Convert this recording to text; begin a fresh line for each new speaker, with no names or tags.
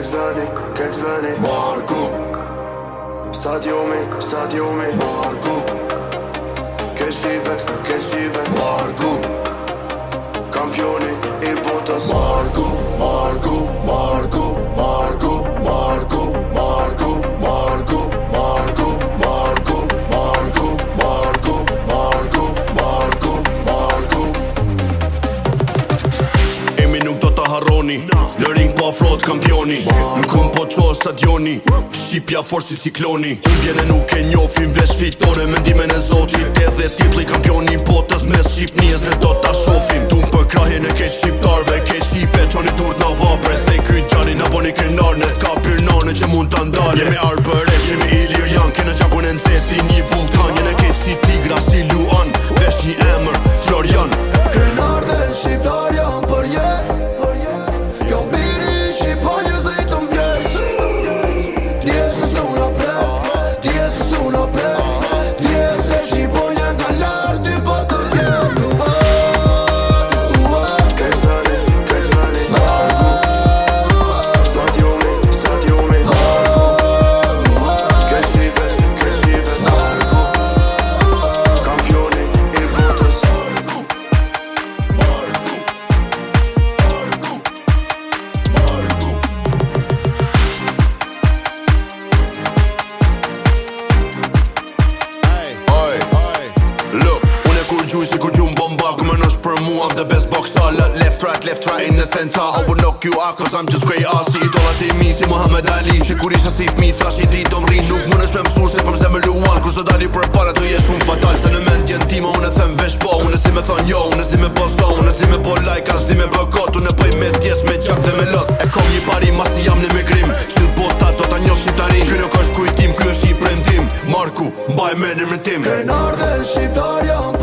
Vedrè, kedverè, Marco. Stadio Marku stadio me, Marku Che si ved, che Marku, ved, Marco. Campioni e botos, Marco, Marco, Marco,
afrot kampioni Në kom po qo stadioni Shqipja forë si cikloni Kumbjene nuk e njofim vesh fitore Mendime në zotit edhe titli kampioni botës Mes zmes Shqip njës në do të shofim Tum për krahje e kej Shqiptarve Kej shqipe e qoni turt në navapre Se kyn në boni kërnar Nes ka pyrnane që mund të ndarë Jemi për shimi i lirë janë Kena qabu në nëzesi një vërë
mu I'm the best boxer Le Left right, left right in the center I will knock you out cause I'm just great ass Si i dola see mi si Muhammed Ali Si kur isha si fmi thash i ti do mri
Nuk mune shme mësur si përse me luan Kur shdo dali për para të jesh unë fatal Se në mend jen tima unë e them vesh po Unë e si me thon jo, unë e si me boso po Unë e si me po like as di me bo kot Unë e pëj me tjes me qak dhe me lot E kom një pari ma si jam në me krim Shtë bota do ta një shqiptari Kjo nuk është kujtim, kjo është i prendim Marku, mbaj me në mëntim Krenar dhe shqiptar jam